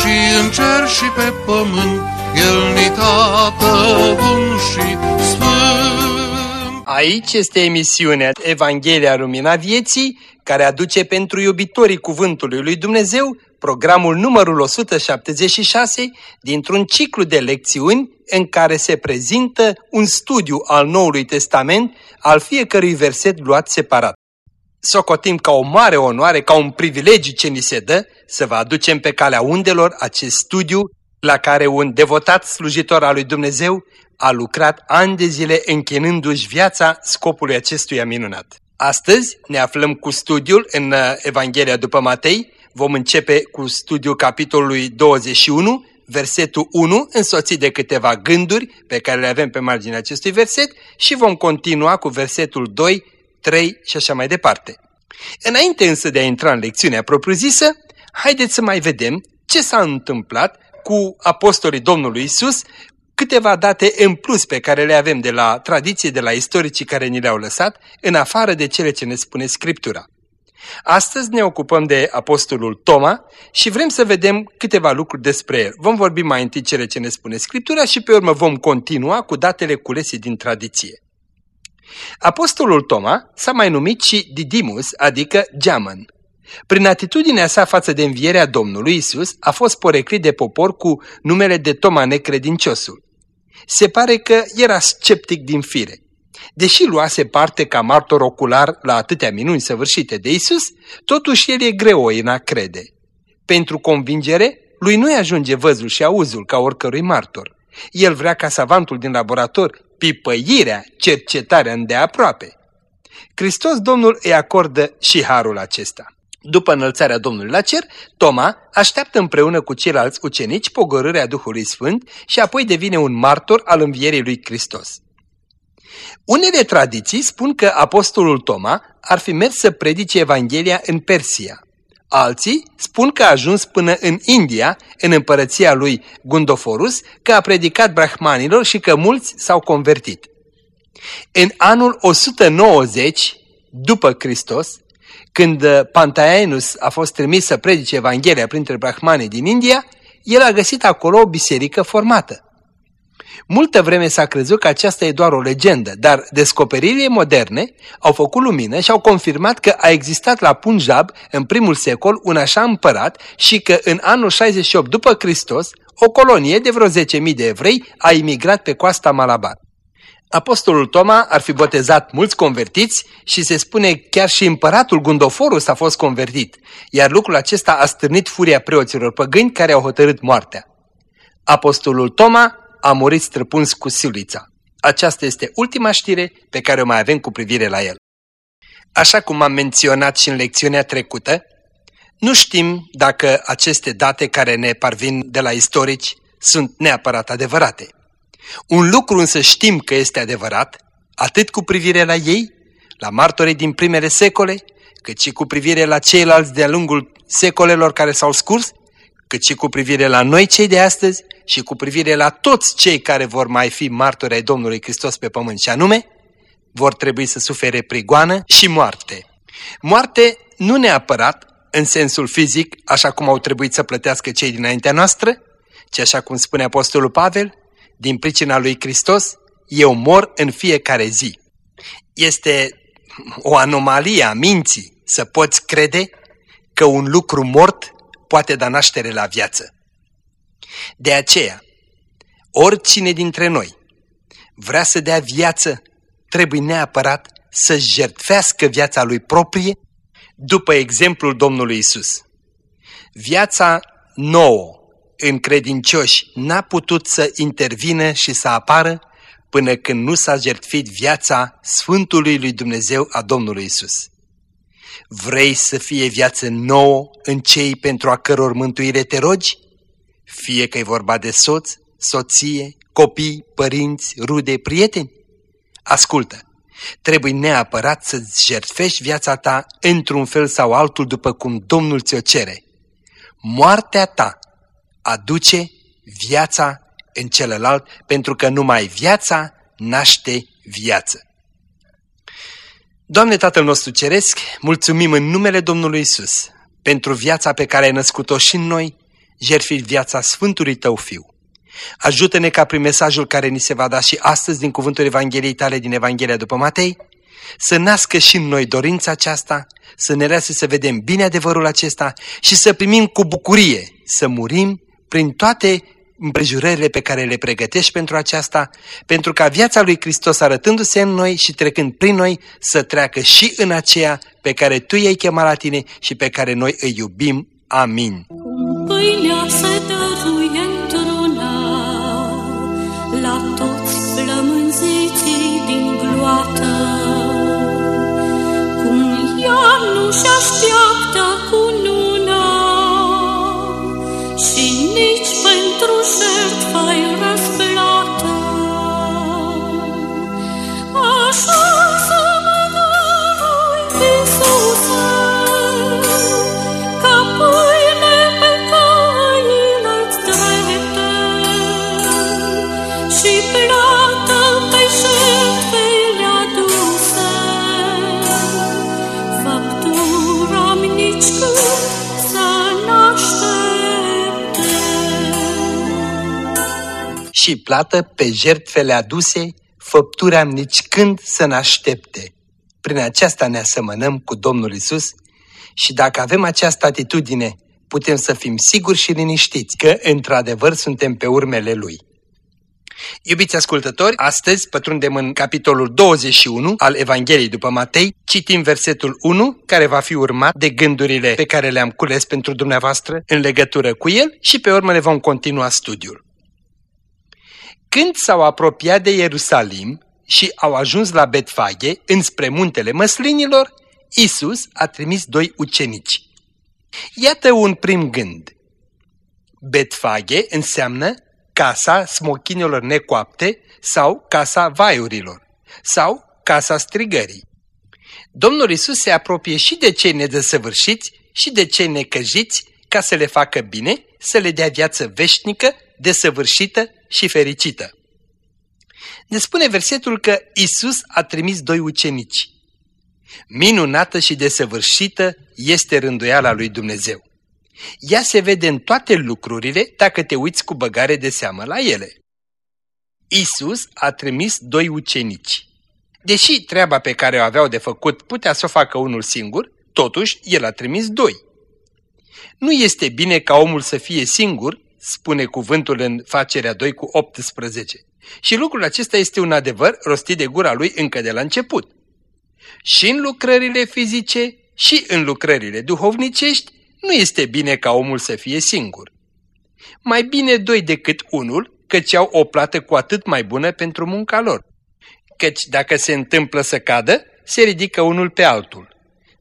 și în cer și pe pământ, El ni tată bun și sfânt. Aici este emisiunea Evanghelia Lumina Vieții, care aduce pentru iubitorii Cuvântului Lui Dumnezeu programul numărul 176 dintr-un ciclu de lecțiuni în care se prezintă un studiu al Noului Testament al fiecărui verset luat separat. Socotim ca o mare onoare, ca un privilegiu ce ni se dă să vă aducem pe calea undelor acest studiu la care un devotat slujitor al lui Dumnezeu a lucrat ani de zile închinându-și viața scopului acestuia minunat. Astăzi ne aflăm cu studiul în uh, Evanghelia după Matei. Vom începe cu studiul capitolului 21, versetul 1, însoțit de câteva gânduri pe care le avem pe marginea acestui verset și vom continua cu versetul 2, 3 și așa mai departe. Înainte însă de a intra în lecțiunea propriu-zisă, haideți să mai vedem ce s-a întâmplat cu apostolii Domnului Isus, câteva date în plus pe care le avem de la tradiție, de la istoricii care ni le-au lăsat, în afară de cele ce ne spune Scriptura. Astăzi ne ocupăm de apostolul Toma și vrem să vedem câteva lucruri despre el. Vom vorbi mai întâi cele ce ne spune Scriptura și pe urmă vom continua cu datele culese din tradiție. Apostolul Toma s-a mai numit și Didimus, adică Geamăn. Prin atitudinea sa față de învierea Domnului Isus, a fost poreclit de popor cu numele de Toma necredinciosul. Se pare că era sceptic din fire. Deși luase parte ca martor ocular la atâtea minuni săvârșite de Isus, totuși el e greu în a crede. Pentru convingere, lui nu-i ajunge văzul și auzul ca oricărui martor. El vrea ca savantul din laborator pipăirea, cercetarea îndeaproape. Hristos Domnul îi acordă și harul acesta. După înălțarea Domnului la cer, Toma așteaptă împreună cu ceilalți ucenici pogorârea Duhului Sfânt și apoi devine un martor al învierii lui Hristos. Unele tradiții spun că apostolul Toma ar fi mers să predice Evanghelia în Persia. Alții spun că a ajuns până în India, în împărăția lui Gundoforus, că a predicat brahmanilor și că mulți s-au convertit. În anul 190 după Hristos, când Pantaenus a fost trimis să predice Evanghelia printre brahmanii din India, el a găsit acolo o biserică formată. Multă vreme s-a crezut că aceasta e doar o legendă, dar descoperirile moderne au făcut lumină și au confirmat că a existat la Punjab, în primul secol, un așa împărat și că în anul 68 după Hristos, o colonie de vreo 10.000 de evrei a imigrat pe coasta Malabar. Apostolul Toma ar fi botezat mulți convertiți și se spune chiar și împăratul Gundoforus a fost convertit, iar lucrul acesta a stârnit furia preoților păgâni care au hotărât moartea. Apostolul Toma a murit străpuns cu silița. Aceasta este ultima știre pe care o mai avem cu privire la el. Așa cum am menționat și în lecțiunea trecută, nu știm dacă aceste date care ne parvin de la istorici sunt neapărat adevărate. Un lucru însă știm că este adevărat, atât cu privire la ei, la martorii din primele secole, cât și cu privire la ceilalți de-a lungul secolelor care s-au scurs, cât și cu privire la noi cei de astăzi și cu privire la toți cei care vor mai fi martori ai Domnului Hristos pe pământ, și anume, vor trebui să sufere prigoană și moarte. Moarte nu neapărat în sensul fizic, așa cum au trebuit să plătească cei dinaintea noastră, ci așa cum spune Apostolul Pavel, din pricina lui Hristos, eu mor în fiecare zi. Este o anomalie a minții să poți crede că un lucru mort poate da naștere la viață. De aceea, oricine dintre noi vrea să dea viață, trebuie neapărat să jertfească viața lui proprie după exemplul Domnului Isus. Viața nouă în credincioși n-a putut să intervină și să apară până când nu s-a jertfit viața Sfântului lui Dumnezeu a Domnului Isus. Vrei să fie viață nouă în cei pentru a căror mântuire te rogi? Fie că e vorba de soț, soție, copii, părinți, rude, prieteni. Ascultă, trebuie neapărat să-ți jertfești viața ta într-un fel sau altul după cum Domnul ți-o cere. Moartea ta aduce viața în celălalt, pentru că numai viața naște viață. Doamne Tatăl nostru Ceresc, mulțumim în numele Domnului Isus pentru viața pe care ai născut-o și în noi, jertfi viața Sfântului Tău Fiu. Ajută-ne ca prin mesajul care ni se va da și astăzi din cuvântul Evangheliei tale din Evanghelia după Matei, să nască și în noi dorința aceasta, să ne lasă să vedem bine adevărul acesta și să primim cu bucurie, să murim prin toate împrejurările pe care le pregătești pentru aceasta, pentru ca viața lui Hristos arătându-se în noi și trecând prin noi să treacă și în aceea pe care Tu i-ai chemat la tine și pe care noi îi iubim. Amin. Pâinea se dăruie la toți flămânziții din gloată, cum ea nu-și așteaptă cununa și plată pe jertfele aduse, făptura nici când să ne aștepte. Prin aceasta ne asemănăm cu Domnul Isus și dacă avem această atitudine, putem să fim siguri și liniștiți că, într-adevăr, suntem pe urmele Lui. Iubiți ascultători, astăzi pătrundem în capitolul 21 al Evangheliei după Matei, citim versetul 1, care va fi urmat de gândurile pe care le-am cules pentru dumneavoastră în legătură cu el și pe urmă le vom continua studiul. Când s-au apropiat de Ierusalim și au ajuns la Betfage, înspre muntele măslinilor, Isus a trimis doi ucenici. Iată un prim gând. Betfage înseamnă casa smochinilor necoapte sau casa vaiurilor sau casa strigării. Domnul Isus se apropie și de cei nedesăvârșiți și de cei necăjiți ca să le facă bine, să le dea viață veșnică, desăvârșită și fericită. Ne spune versetul că Isus a trimis doi ucenici. Minunată și desăvârșită este rânduiala lui Dumnezeu. Ea se vede în toate lucrurile dacă te uiți cu băgare de seamă la ele. Isus a trimis doi ucenici. Deși treaba pe care o aveau de făcut putea să o facă unul singur, totuși el a trimis doi. Nu este bine ca omul să fie singur, spune cuvântul în facerea 2 cu 18. Și lucrul acesta este un adevăr rostit de gura lui încă de la început. Și în lucrările fizice și în lucrările duhovnicești nu este bine ca omul să fie singur. Mai bine doi decât unul, căci au o plată cu atât mai bună pentru munca lor. Căci dacă se întâmplă să cadă, se ridică unul pe altul.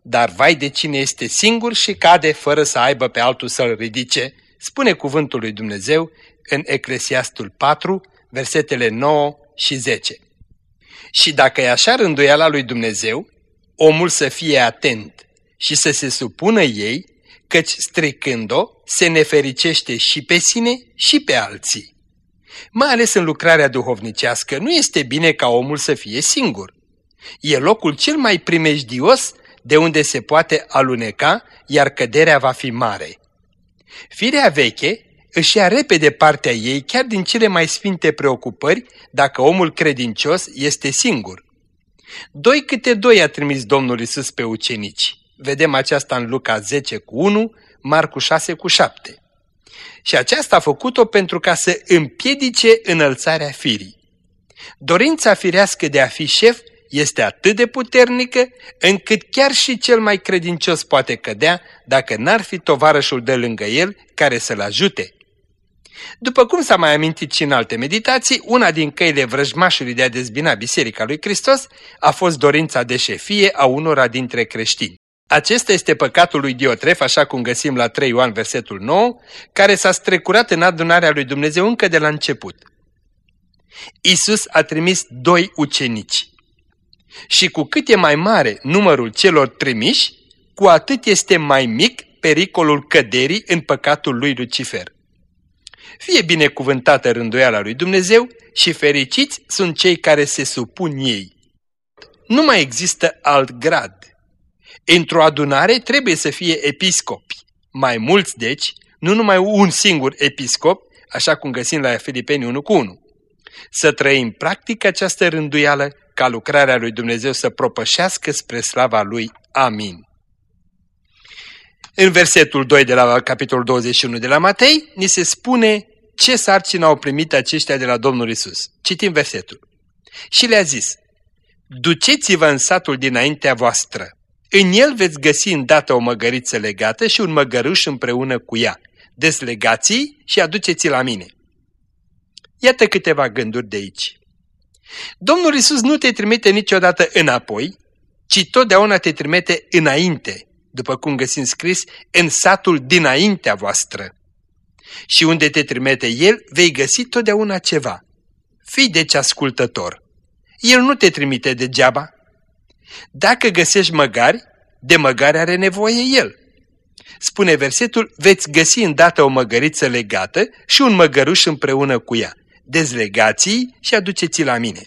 Dar vai de cine este singur și cade fără să aibă pe altul să-l ridice, spune cuvântul lui Dumnezeu în Eclesiastul 4, versetele 9 și 10. Și dacă e așa rânduiala lui Dumnezeu, omul să fie atent și să se supună ei, căci stricând-o, se nefericește și pe sine și pe alții. Mai ales în lucrarea duhovnicească, nu este bine ca omul să fie singur. E locul cel mai primejdios de unde se poate aluneca, iar căderea va fi mare. Firea veche își ia repede partea ei chiar din cele mai sfinte preocupări dacă omul credincios este singur. Doi câte doi a trimis Domnul Isus pe ucenici. Vedem aceasta în Luca 10 cu 1, Marcu 6 cu 7. Și aceasta a făcut-o pentru ca să împiedice înălțarea firii. Dorința firească de a fi șef este atât de puternică încât chiar și cel mai credincios poate cădea dacă n-ar fi tovarășul de lângă el care să-l ajute. După cum s-a mai amintit și în alte meditații, una din căile vrăjmașului de a dezbina Biserica lui Hristos a fost dorința de șefie a unora dintre creștini. Acesta este păcatul lui Diotref, așa cum găsim la 3 Ioan versetul 9, care s-a strecurat în adunarea lui Dumnezeu încă de la început. Isus a trimis doi ucenici. Și cu cât e mai mare numărul celor trimiși, cu atât este mai mic pericolul căderii în păcatul lui Lucifer. Fie binecuvântată rânduiala lui Dumnezeu și fericiți sunt cei care se supun ei. Nu mai există alt grad. Într-o adunare trebuie să fie episcopi. Mai mulți, deci, nu numai un singur episcop, așa cum găsim la Filipeni 1 cu 1. Să trăim practic această rânduială ca lucrarea lui Dumnezeu să propășească spre slava lui. Amin. În versetul 2 de la capitolul 21 de la Matei, ni se spune ce sarcină au primit aceștia de la Domnul Isus. Citim versetul. Și le-a zis, Duceți-vă în satul dinaintea voastră. În el veți găsi îndată o măgăriță legată și un măgăruș împreună cu ea. deslegați și aduceți la mine. Iată câteva gânduri de aici. Domnul Isus nu te trimite niciodată înapoi, ci totdeauna te trimite înainte, după cum găsim scris, în satul dinaintea voastră. Și unde te trimite El, vei găsi totdeauna ceva. Fii deci ascultător. El nu te trimite degeaba. Dacă găsești măgari, de măgari are nevoie El. Spune versetul, veți găsi îndată o măgăriță legată și un măgăruș împreună cu ea dezlegați și aduceți la mine.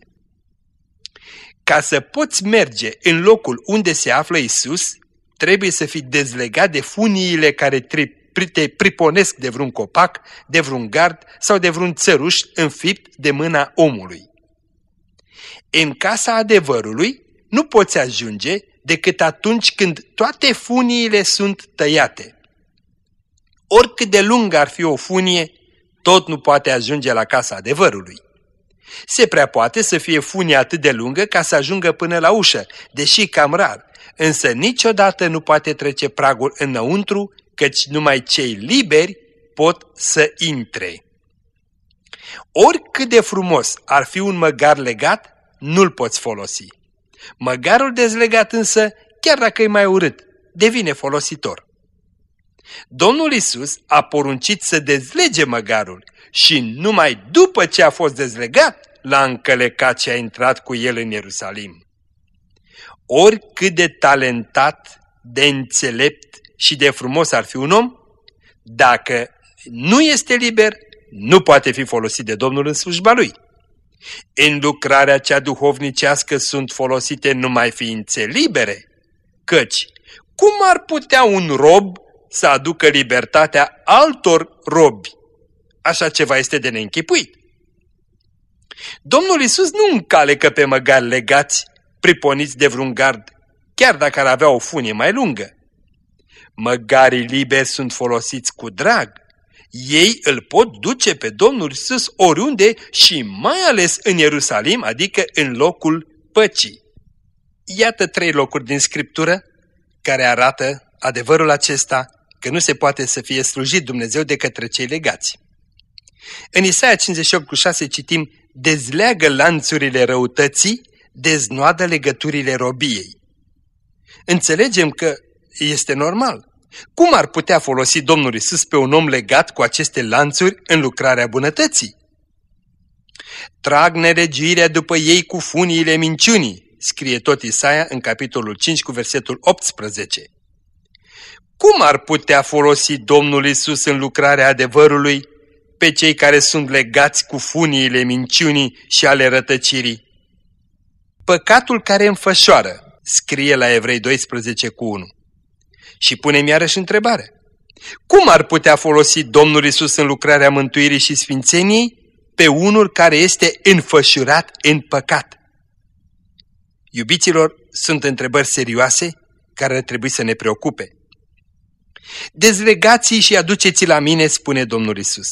Ca să poți merge în locul unde se află Isus, trebuie să fii dezlegat de funiile care te priponesc de vreun copac, de vreun gard sau de vreun țăruș înfipt de mâna omului. În casa adevărului nu poți ajunge decât atunci când toate funiile sunt tăiate. Oricât de lungă ar fi o funie, tot nu poate ajunge la casa adevărului. Se prea poate să fie funie atât de lungă ca să ajungă până la ușă, deși cam rar, însă niciodată nu poate trece pragul înăuntru, căci numai cei liberi pot să intre. Oricât de frumos ar fi un măgar legat, nu-l poți folosi. Măgarul dezlegat însă, chiar dacă e mai urât, devine folositor. Domnul Isus a poruncit să dezlege măgarul și numai după ce a fost dezlegat l-a încălecat și a intrat cu el în Ierusalim. Oricât de talentat, de înțelept și de frumos ar fi un om, dacă nu este liber, nu poate fi folosit de Domnul în slujba lui. În lucrarea cea duhovnicească sunt folosite numai ființe libere, căci cum ar putea un rob să aducă libertatea altor robi. Așa ceva este de neînchipuit. Domnul Isus nu încalecă pe măgari legați, priponiți de vreun gard, chiar dacă ar avea o funie mai lungă. Măgarii liberi sunt folosiți cu drag. Ei îl pot duce pe Domnul Isus oriunde și mai ales în Ierusalim, adică în locul păcii. Iată trei locuri din Scriptură care arată adevărul acesta că nu se poate să fie slujit Dumnezeu de către cei legați. În Isaia 58 cu 6 citim, dezleagă lanțurile răutății, deznoadă legăturile robiei. Înțelegem că este normal. Cum ar putea folosi Domnul Isus pe un om legat cu aceste lanțuri în lucrarea bunătății? Trag neregirea după ei cu funiile minciunii, scrie tot Isaia în capitolul 5 cu versetul 18. Cum ar putea folosi Domnul Isus în lucrarea adevărului pe cei care sunt legați cu funiile minciunii și ale rătăcirii? Păcatul care înfășoară, scrie la Evrei 12 cu 1. Și punem iarăși întrebare. Cum ar putea folosi Domnul Isus în lucrarea mântuirii și sfințeniei pe unul care este înfășurat în păcat? Iubiților, sunt întrebări serioase care ar trebui să ne preocupe. Dezlegați și aduceți la mine, spune Domnul Isus.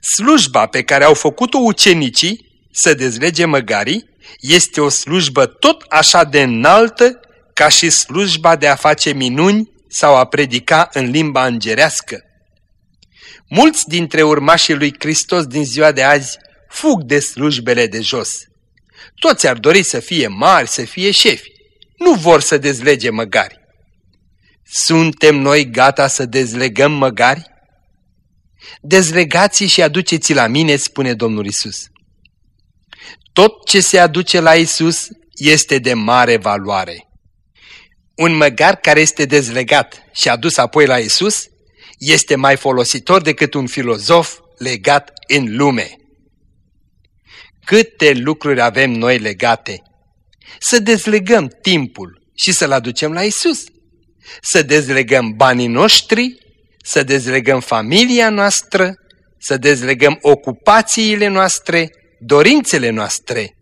Slujba pe care au făcut-o ucenicii să dezlege măgarii este o slujbă tot așa de înaltă ca și slujba de a face minuni sau a predica în limba îngerească. Mulți dintre urmașii lui Hristos din ziua de azi fug de slujbele de jos. Toți ar dori să fie mari, să fie șefi. Nu vor să dezlege măgari. Suntem noi gata să dezlegăm măgari? Dezlegați și aduceți la mine, spune Domnul Isus. Tot ce se aduce la Isus este de mare valoare. Un măgar care este dezlegat și adus apoi la Isus este mai folositor decât un filozof legat în lume. Câte lucruri avem noi legate! Să dezlegăm timpul și să-l aducem la Isus. Să dezlegăm banii noștri, să dezlegăm familia noastră, să dezlegăm ocupațiile noastre, dorințele noastre,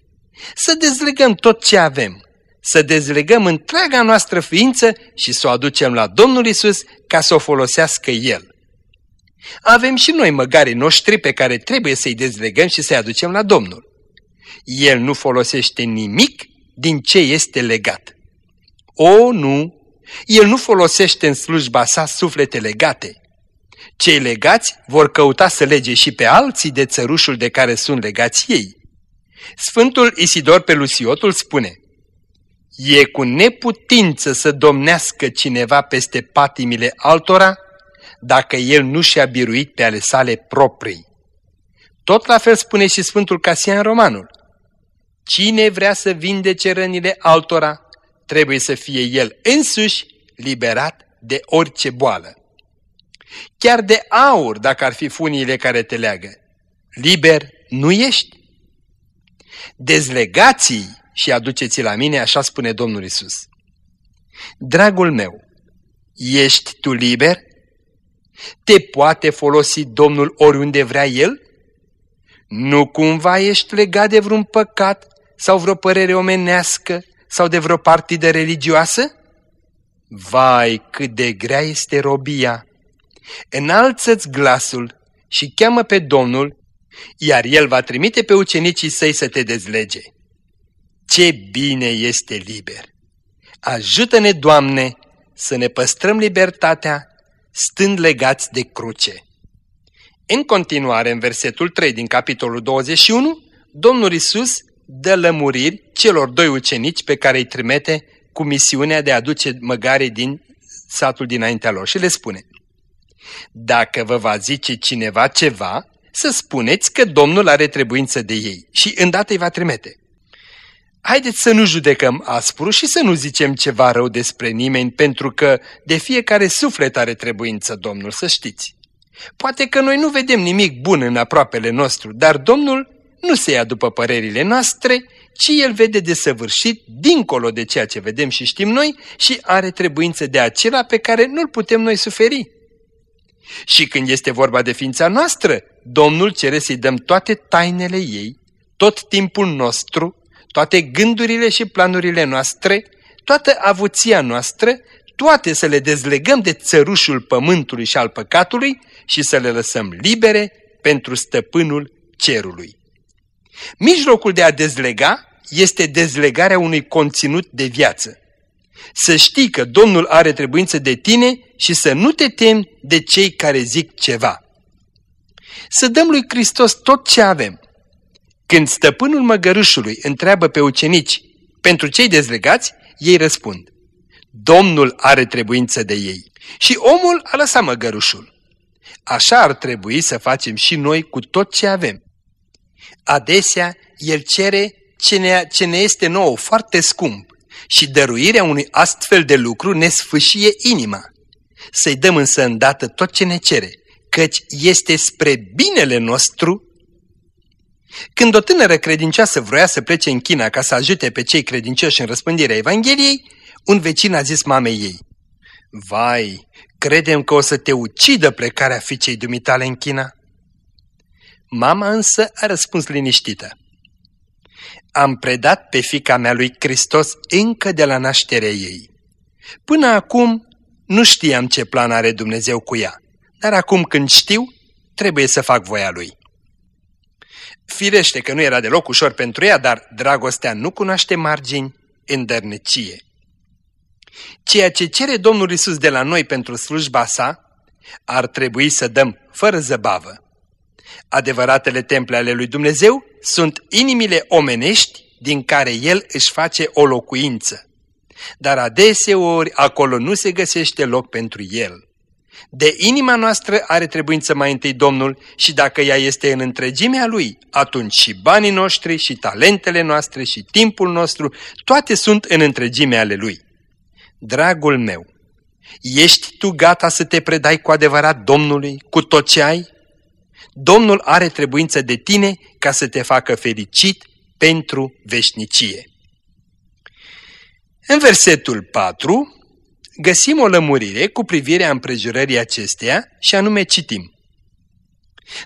să dezlegăm tot ce avem, să dezlegăm întreaga noastră ființă și să o aducem la Domnul Isus ca să o folosească El. Avem și noi măgarii noștri pe care trebuie să-i dezlegăm și să-i aducem la Domnul. El nu folosește nimic din ce este legat. O, nu! El nu folosește în slujba sa suflete legate. Cei legați vor căuta să lege și pe alții de țărușul de care sunt legați ei. Sfântul Isidor Pelusiotul spune, E cu neputință să domnească cineva peste patimile altora dacă el nu și-a biruit pe ale sale proprii. Tot la fel spune și Sfântul Casian Romanul. Cine vrea să vindece rănile altora, trebuie să fie el însuși liberat de orice boală. Chiar de aur, dacă ar fi funiile care te leagă, liber nu ești. Dezlegații și aduceți la mine, așa spune Domnul Isus. Dragul meu, ești tu liber? Te poate folosi Domnul oriunde vrea El? Nu cumva ești legat de vreun păcat sau vreo părere omenească sau de vreo partidă religioasă? Vai, cât de grea este robia! Înalță-ți glasul și cheamă pe Domnul, iar El va trimite pe ucenicii săi să te dezlege. Ce bine este liber! Ajută-ne, Doamne, să ne păstrăm libertatea stând legați de cruce. În continuare, în versetul 3 din capitolul 21, Domnul Isus dă lămuriri celor doi ucenici pe care îi trimite cu misiunea de a aduce măgare din satul dinaintea lor și le spune Dacă vă va zice cineva ceva, să spuneți că Domnul are trebuință de ei și îndată îi va trimite. Haideți să nu judecăm aspru și să nu zicem ceva rău despre nimeni, pentru că de fiecare suflet are trebuință Domnul, să știți. Poate că noi nu vedem nimic bun în aproapele nostru, dar Domnul nu se ia după părerile noastre, ci El vede de săvârșit, dincolo de ceea ce vedem și știm noi, și are trebuință de acela pe care nu-l putem noi suferi. Și când este vorba de ființa noastră, Domnul cere să-i dăm toate tainele ei, tot timpul nostru, toate gândurile și planurile noastre, toată avuția noastră, toate să le dezlegăm de țărușul pământului și al păcatului și să le lăsăm libere pentru stăpânul cerului. Mijlocul de a dezlega este dezlegarea unui conținut de viață. Să știi că Domnul are trebuință de tine și să nu te temi de cei care zic ceva. Să dăm lui Hristos tot ce avem, când stăpânul măgărușului întreabă pe ucenici pentru cei dezlegați, ei răspund, Domnul are trebuință de ei și omul a lăsat măgărușul. Așa ar trebui să facem și noi cu tot ce avem. Adesea, El cere ce ne, ce ne este nouă foarte scump și dăruirea unui astfel de lucru ne sfâșie inima. Să-i dăm însă îndată tot ce ne cere, căci este spre binele nostru când o tânără credincioasă vroia să plece în China ca să ajute pe cei credincioși în răspândirea Evangheliei, un vecin a zis mamei ei, Vai, credem că o să te ucidă plecarea fiicei dumitale în China? Mama însă a răspuns liniștită. Am predat pe fica mea lui Hristos încă de la nașterea ei. Până acum nu știam ce plan are Dumnezeu cu ea, dar acum când știu, trebuie să fac voia lui. Firește că nu era deloc ușor pentru ea, dar dragostea nu cunoaște margini în dărnecie. Ceea ce cere Domnul Isus de la noi pentru slujba sa, ar trebui să dăm fără zăbavă. Adevăratele temple ale lui Dumnezeu sunt inimile omenești din care El își face o locuință. dar adeseori acolo nu se găsește loc pentru el. De inima noastră are trebuință mai întâi Domnul și dacă ea este în întregimea Lui, atunci și banii noștri și talentele noastre și timpul nostru, toate sunt în întregimea ale Lui. Dragul meu, ești tu gata să te predai cu adevărat Domnului, cu tot ce ai? Domnul are trebuință de tine ca să te facă fericit pentru veșnicie. În versetul 4 găsim o lămurire cu privirea împrejurării acesteia și anume citim.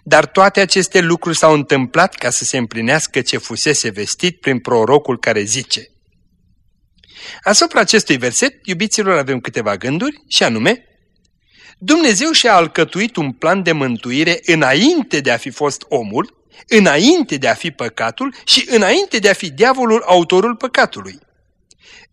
Dar toate aceste lucruri s-au întâmplat ca să se împlinească ce fusese vestit prin prorocul care zice. Asupra acestui verset, iubiților, avem câteva gânduri și anume, Dumnezeu și-a alcătuit un plan de mântuire înainte de a fi fost omul, înainte de a fi păcatul și înainte de a fi diavolul autorul păcatului.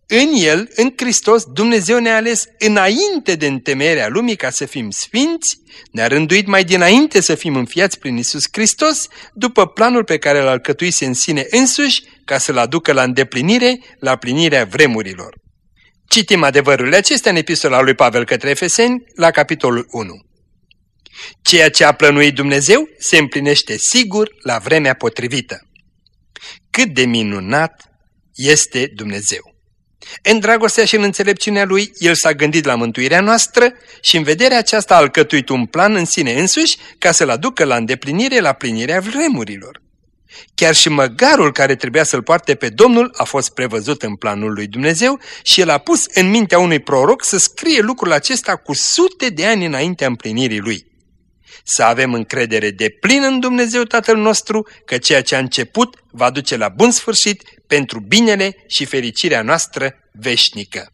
În El, în Hristos, Dumnezeu ne-a ales înainte de întemeierea lumii ca să fim sfinți, ne-a rânduit mai dinainte să fim înfiați prin Isus Hristos, după planul pe care l-a alcătuise în sine însuși, ca să-l aducă la îndeplinire, la plinirea vremurilor. Citim adevărurile acestea în epistola lui Pavel către Efeseni, la capitolul 1. Ceea ce a plănuit Dumnezeu se împlinește sigur la vremea potrivită. Cât de minunat este Dumnezeu! În dragostea și în înțelepciunea lui, el s-a gândit la mântuirea noastră și în vederea aceasta a alcătuit un plan în sine însuși ca să-l aducă la îndeplinire la plinirea vremurilor. Chiar și măgarul care trebuia să-l poarte pe Domnul a fost prevăzut în planul lui Dumnezeu și el a pus în mintea unui proroc să scrie lucrul acesta cu sute de ani înaintea împlinirii lui. Să avem încredere de plin în Dumnezeu Tatăl nostru că ceea ce a început va duce la bun sfârșit pentru binele și fericirea noastră veșnică.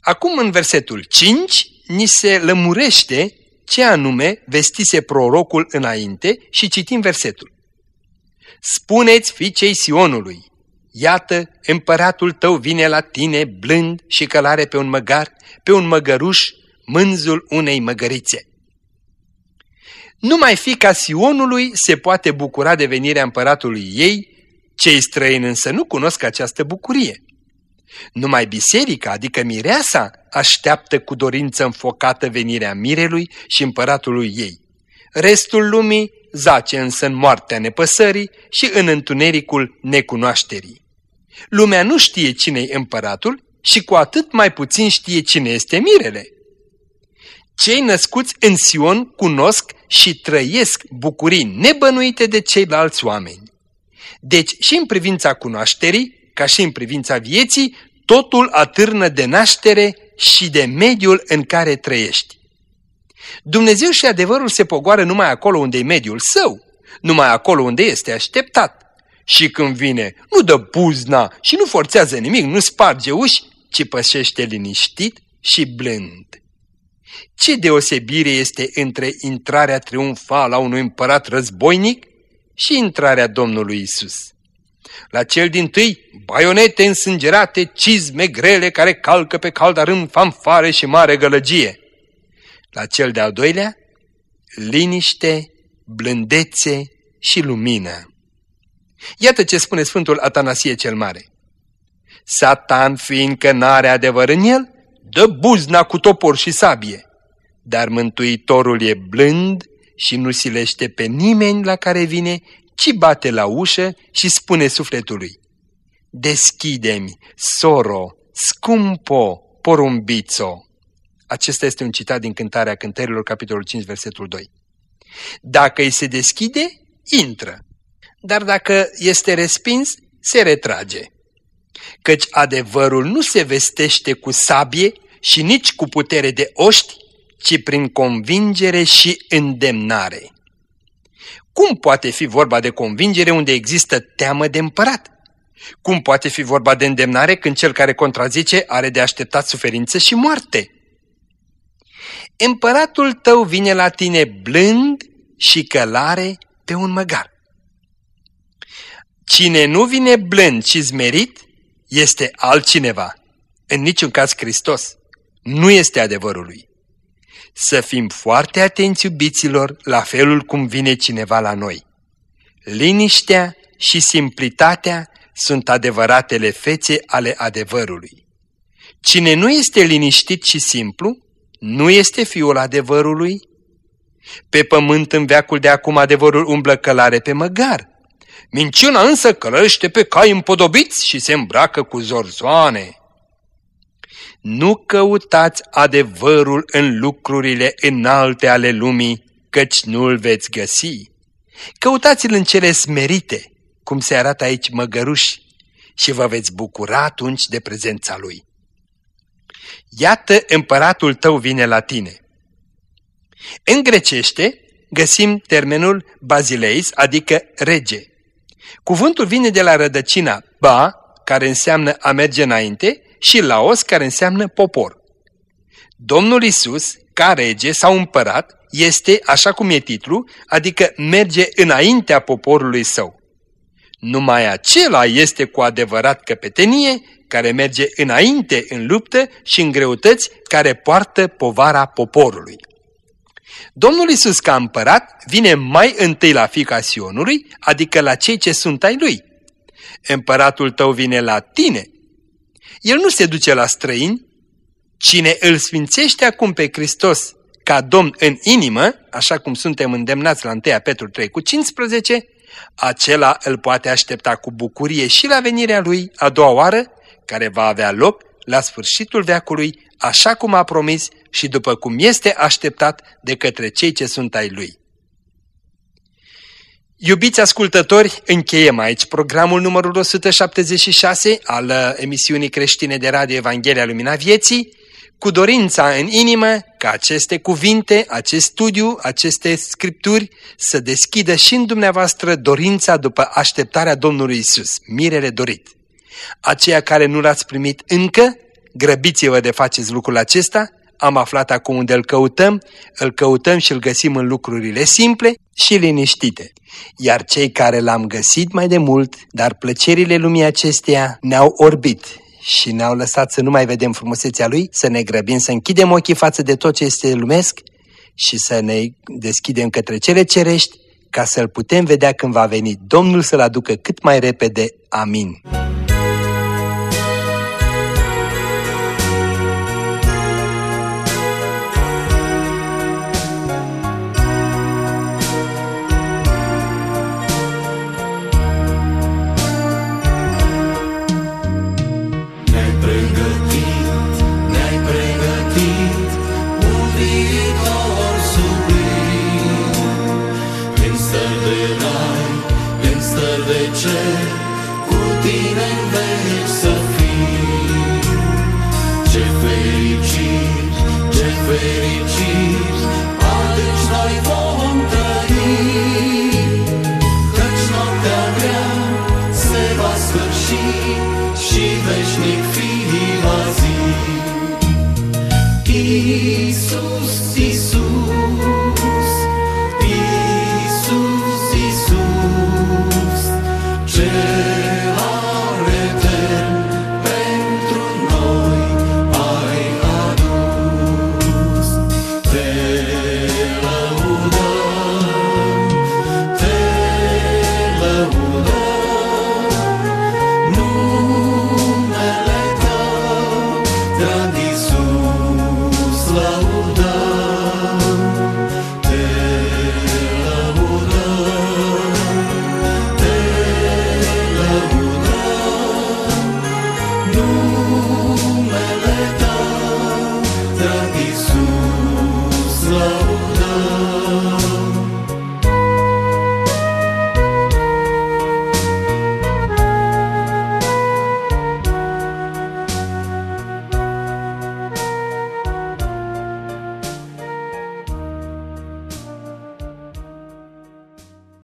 Acum în versetul 5 ni se lămurește ce anume vestise prorocul înainte și citim versetul. Spuneți fiicei Sionului, iată, împăratul tău vine la tine blând și călare pe un măgar, pe un măgăruș, mânzul unei măgărițe. Numai fica Sionului se poate bucura de venirea împăratului ei, cei străini însă nu cunosc această bucurie. Numai biserica, adică mireasa, așteaptă cu dorință înfocată venirea mirelui și împăratului ei. Restul lumii zace însă în moartea nepăsării și în întunericul necunoașterii. Lumea nu știe cine-i împăratul și cu atât mai puțin știe cine este mirele. Cei născuți în Sion cunosc și trăiesc bucurii nebănuite de ceilalți oameni. Deci și în privința cunoașterii, ca și în privința vieții, totul atârnă de naștere și de mediul în care trăiești. Dumnezeu și adevărul se pogoară numai acolo unde e mediul său, numai acolo unde este așteptat. Și când vine, nu dă puzna și nu forțează nimic, nu sparge uși, ci pășește liniștit și blând. Ce deosebire este între intrarea triumfală a unui împărat războinic și intrarea Domnului Isus? La cel din tâi, baionete însângerate, cizme grele care calcă pe caldarâm fanfare și mare gălăgie. La cel de-al doilea, liniște, blândețe și lumină. Iată ce spune Sfântul Atanasie cel Mare. Satan, fiindcă n-are adevăr în el, dă buzna cu topor și sabie, dar Mântuitorul e blând și nu silește pe nimeni la care vine, ci bate la ușă și spune sufletului, Deschide-mi, soro, scumpo, porumbițo. Acesta este un citat din Cântarea Cântărilor, capitolul 5, versetul 2. Dacă îi se deschide, intră, dar dacă este respins, se retrage. Căci adevărul nu se vestește cu sabie și nici cu putere de oști, ci prin convingere și îndemnare. Cum poate fi vorba de convingere unde există teamă de împărat? Cum poate fi vorba de îndemnare când cel care contrazice are de așteptat suferință și moarte? Împăratul tău vine la tine blând și călare pe un măgar. Cine nu vine blând și zmerit este altcineva, în niciun caz Hristos. Nu este adevărul lui. Să fim foarte atenți, iubiților, la felul cum vine cineva la noi. Liniștea și simplitatea sunt adevăratele fețe ale adevărului. Cine nu este liniștit și simplu, nu este fiul adevărului. Pe pământ în veacul de acum adevărul umblă călare pe măgar. Minciuna însă călăște pe cai împodobiți și se îmbracă cu zorzoane. Nu căutați adevărul în lucrurile înalte ale lumii, căci nu-l veți găsi. Căutați-l în cele smerite, cum se arată aici măgăruși, și vă veți bucura atunci de prezența lui. Iată împăratul tău vine la tine. În grecește găsim termenul bazileis, adică rege. Cuvântul vine de la rădăcina ba, care înseamnă a merge înainte, și laos, care înseamnă popor. Domnul Isus, ca rege sau împărat, este, așa cum e titlu, adică merge înaintea poporului său. Numai acela este cu adevărat căpetenie care merge înainte în luptă și în greutăți care poartă povara poporului. Domnul Isus ca împărat vine mai întâi la fica Sionului, adică la cei ce sunt ai lui. Împăratul tău vine la tine. El nu se duce la străini. Cine îl sfințește acum pe Hristos ca Domn în inimă, așa cum suntem îndemnați la 1 Petru 3 cu 15, acela îl poate aștepta cu bucurie și la venirea lui a doua oară, care va avea loc la sfârșitul veacului, așa cum a promis și după cum este așteptat de către cei ce sunt ai lui. Iubiți ascultători, încheiem aici programul numărul 176 al emisiunii creștine de radio Evanghelia Lumina Vieții, cu dorința în inimă ca aceste cuvinte, acest studiu, aceste scripturi să deschidă și în dumneavoastră dorința după așteptarea Domnului Isus, mirele dorit. Aceia care nu l-ați primit încă, grăbiți-vă de faceți lucrul acesta, am aflat acum unde îl căutăm, îl căutăm și îl găsim în lucrurile simple și liniștite. Iar cei care l-am găsit mai de mult, dar plăcerile lumii acesteia ne-au orbit și ne-au lăsat să nu mai vedem frumusețea Lui, să ne grăbim, să închidem ochii față de tot ce este lumesc și să ne deschidem către cele cerești, ca să-L putem vedea când va veni Domnul să-L aducă cât mai repede. Amin.